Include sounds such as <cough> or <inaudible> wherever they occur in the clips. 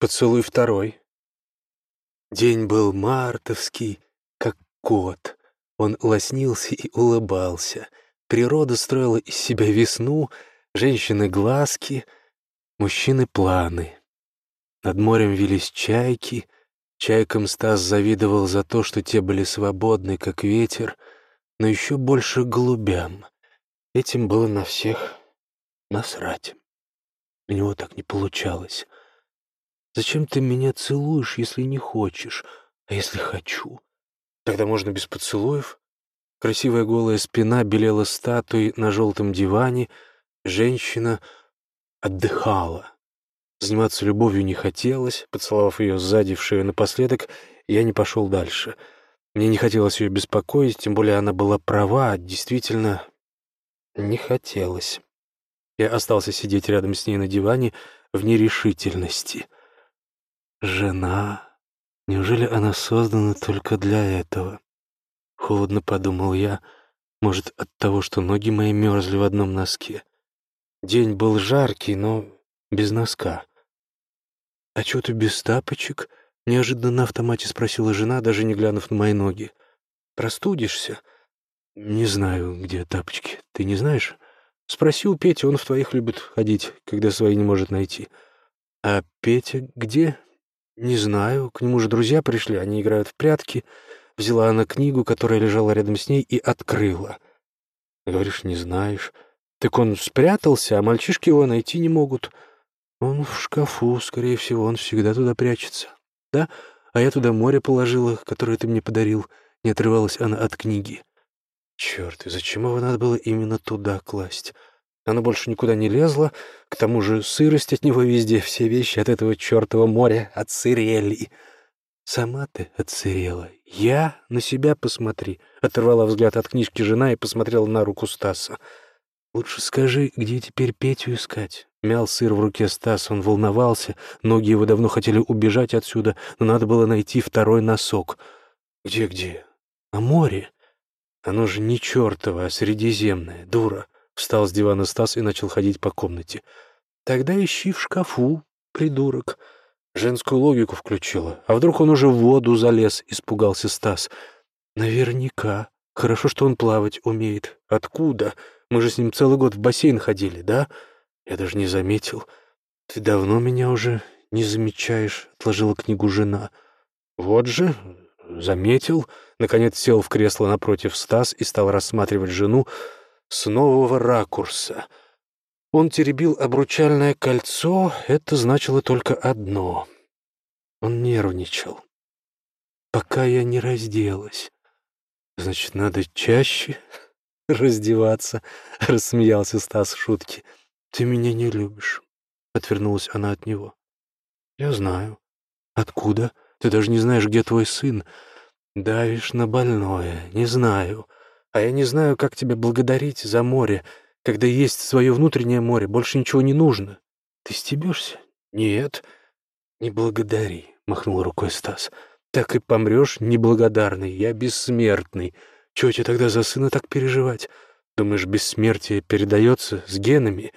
Поцелуй второй. День был мартовский, как кот. Он лоснился и улыбался. Природа строила из себя весну, женщины — глазки, мужчины — планы. Над морем велись чайки. Чайкам Стас завидовал за то, что те были свободны, как ветер, но еще больше голубям. Этим было на всех насрать. У него так не получалось. Зачем ты меня целуешь, если не хочешь, а если хочу? Тогда можно без поцелуев. Красивая голая спина белела статуей на желтом диване. Женщина отдыхала. Заниматься любовью не хотелось. Поцеловав ее сзади в шею напоследок, я не пошел дальше. Мне не хотелось ее беспокоить, тем более она была права, действительно не хотелось. Я остался сидеть рядом с ней на диване в нерешительности — Жена. Неужели она создана только для этого? Холодно подумал я. Может, от того, что ноги мои мерзли в одном носке. День был жаркий, но без носка. «А чё ты без тапочек?» — неожиданно на автомате спросила жена, даже не глянув на мои ноги. «Простудишься?» «Не знаю, где тапочки. Ты не знаешь?» «Спроси у Пети, он в твоих любит ходить, когда свои не может найти». «А Петя где?» «Не знаю. К нему же друзья пришли, они играют в прятки». Взяла она книгу, которая лежала рядом с ней, и открыла. «Говоришь, не знаешь. Так он спрятался, а мальчишки его найти не могут. Он в шкафу, скорее всего, он всегда туда прячется. Да? А я туда море положила, которое ты мне подарил». Не отрывалась она от книги. «Черт, и зачем его надо было именно туда класть?» Она больше никуда не лезла, к тому же сырость от него везде, все вещи от этого чертова моря отсырели. Сама ты отсырела. Я? На себя посмотри. Оторвала взгляд от книжки жена и посмотрела на руку Стаса. Лучше скажи, где теперь Петю искать? Мял сыр в руке Стас, он волновался, ноги его давно хотели убежать отсюда, но надо было найти второй носок. Где-где? На море? Оно же не чертово, а средиземное, дура. Встал с дивана Стас и начал ходить по комнате. «Тогда ищи в шкафу, придурок». Женскую логику включила. А вдруг он уже в воду залез, испугался Стас. «Наверняка. Хорошо, что он плавать умеет. Откуда? Мы же с ним целый год в бассейн ходили, да? Я даже не заметил. Ты давно меня уже не замечаешь», — отложила книгу жена. «Вот же, заметил». Наконец сел в кресло напротив Стас и стал рассматривать жену, с нового ракурса. Он теребил обручальное кольцо, это значило только одно. Он нервничал. Пока я не разделась. Значит, надо чаще <laughs> раздеваться, — рассмеялся Стас в шутке. Ты меня не любишь. Отвернулась она от него. Я знаю. Откуда? Ты даже не знаешь, где твой сын. Давишь на больное. Не знаю. А я не знаю, как тебя благодарить за море. Когда есть свое внутреннее море, больше ничего не нужно. Ты стебешься? Нет. Не благодари, махнул рукой Стас. Так и помрешь неблагодарный. Я бессмертный. Чего тебе тогда за сына так переживать? Думаешь, бессмертие передается с генами?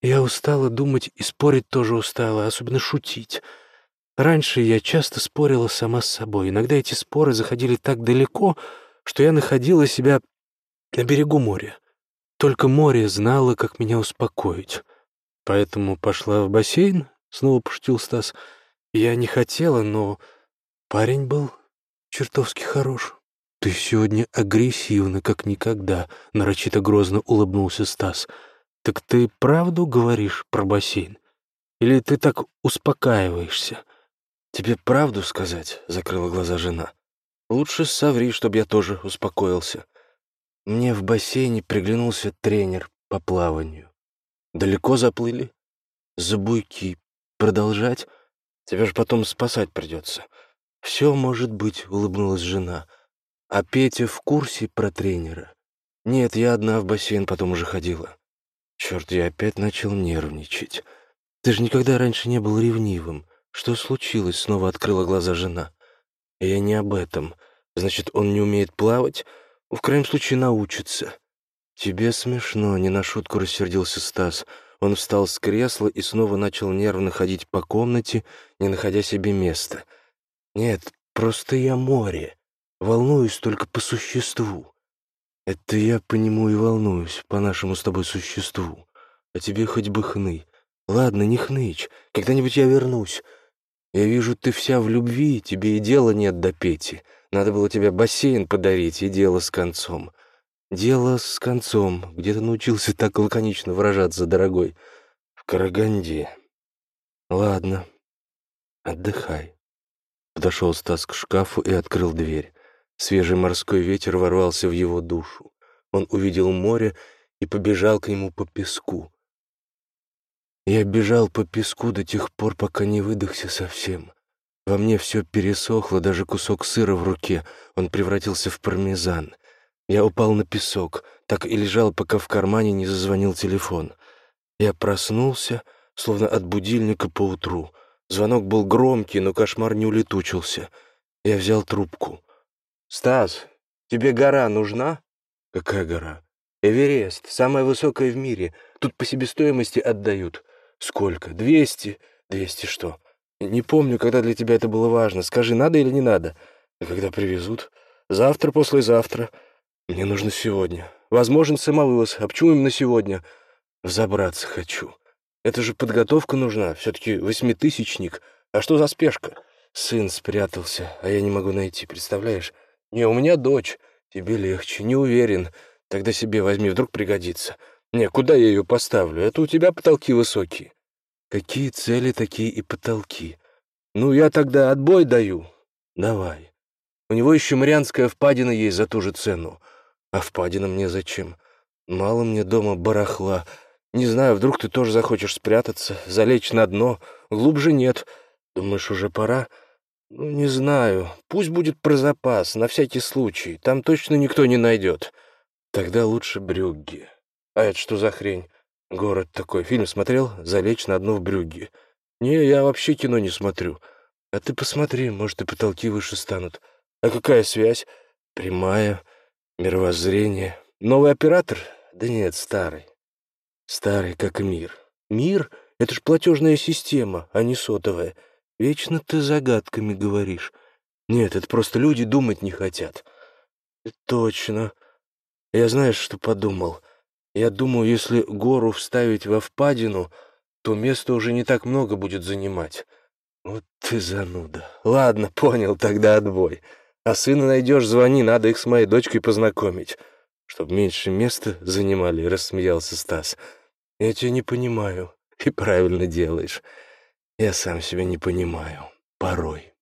Я устала думать и спорить тоже устала, особенно шутить. Раньше я часто спорила сама с собой. Иногда эти споры заходили так далеко, что я находила себя на берегу моря. Только море знало, как меня успокоить. Поэтому пошла в бассейн, снова пошутил Стас. Я не хотела, но парень был чертовски хорош. Ты сегодня агрессивна, как никогда, нарочито грозно улыбнулся Стас. Так ты правду говоришь про бассейн? Или ты так успокаиваешься? Тебе правду сказать? Закрыла глаза жена. Лучше соври, чтобы я тоже успокоился. Мне в бассейне приглянулся тренер по плаванию. Далеко заплыли? За буйки. Продолжать? Тебя же потом спасать придется. Все может быть, улыбнулась жена. А Петя в курсе про тренера? Нет, я одна в бассейн потом уже ходила. Черт, я опять начал нервничать. Ты же никогда раньше не был ревнивым. Что случилось? Снова открыла глаза жена. Я не об этом. Значит, он не умеет плавать? В крайнем случае научится. Тебе смешно, не на шутку рассердился Стас. Он встал с кресла и снова начал нервно ходить по комнате, не находя себе места. «Нет, просто я море. Волнуюсь только по существу. Это я по нему и волнуюсь, по нашему с тобой существу. А тебе хоть бы хны. Ладно, не хнычь, когда-нибудь я вернусь. Я вижу, ты вся в любви, тебе и дела нет до Пети. Надо было тебе бассейн подарить, и дело с концом. Дело с концом. Где ты научился так лаконично выражаться, дорогой? В Караганде. Ладно, отдыхай. Подошел Стас к шкафу и открыл дверь. Свежий морской ветер ворвался в его душу. Он увидел море и побежал к нему по песку. Я бежал по песку до тех пор, пока не выдохся совсем. Во мне все пересохло, даже кусок сыра в руке. Он превратился в пармезан. Я упал на песок, так и лежал, пока в кармане не зазвонил телефон. Я проснулся, словно от будильника по утру. Звонок был громкий, но кошмар не улетучился. Я взял трубку. «Стас, тебе гора нужна?» «Какая гора?» «Эверест, самая высокая в мире. Тут по себестоимости отдают. «Сколько? Двести?» «Двести что?» «Не помню, когда для тебя это было важно. Скажи, надо или не надо?» «А когда привезут?» «Завтра, послезавтра. Мне нужно сегодня. Возможен самовывоз. А почему именно сегодня?» «Взобраться хочу. Это же подготовка нужна. Все-таки восьмитысячник. А что за спешка?» «Сын спрятался, а я не могу найти, представляешь?» «Не, у меня дочь. Тебе легче. Не уверен. Тогда себе возьми, вдруг пригодится. Не, куда я ее поставлю? Это у тебя потолки высокие. Какие цели, такие и потолки. Ну, я тогда отбой даю. Давай. У него еще Марианская впадина есть за ту же цену. А впадина мне зачем? Мало мне дома барахла. Не знаю, вдруг ты тоже захочешь спрятаться, залечь на дно. Глубже нет. Думаешь, уже пора? Ну, не знаю. Пусть будет про запас, на всякий случай. Там точно никто не найдет. Тогда лучше Брюгге. А это что за хрень? Город такой. Фильм смотрел? Залечь на дно в брюгге. Не, я вообще кино не смотрю. А ты посмотри, может, и потолки выше станут. А какая связь? Прямая. Мировоззрение. Новый оператор? Да нет, старый. Старый, как мир. Мир — это ж платежная система, а не сотовая. Вечно ты загадками говоришь. Нет, это просто люди думать не хотят. Точно. Я знаешь, что подумал? — я думаю, если гору вставить во впадину, то места уже не так много будет занимать. Вот ты зануда. Ладно, <laughs> понял, тогда отбой. А сына найдешь, звони, надо их с моей дочкой познакомить. Чтоб меньше места занимали, рассмеялся Стас. Я тебя не понимаю. <laughs> И правильно делаешь. Я сам себя не понимаю. Порой.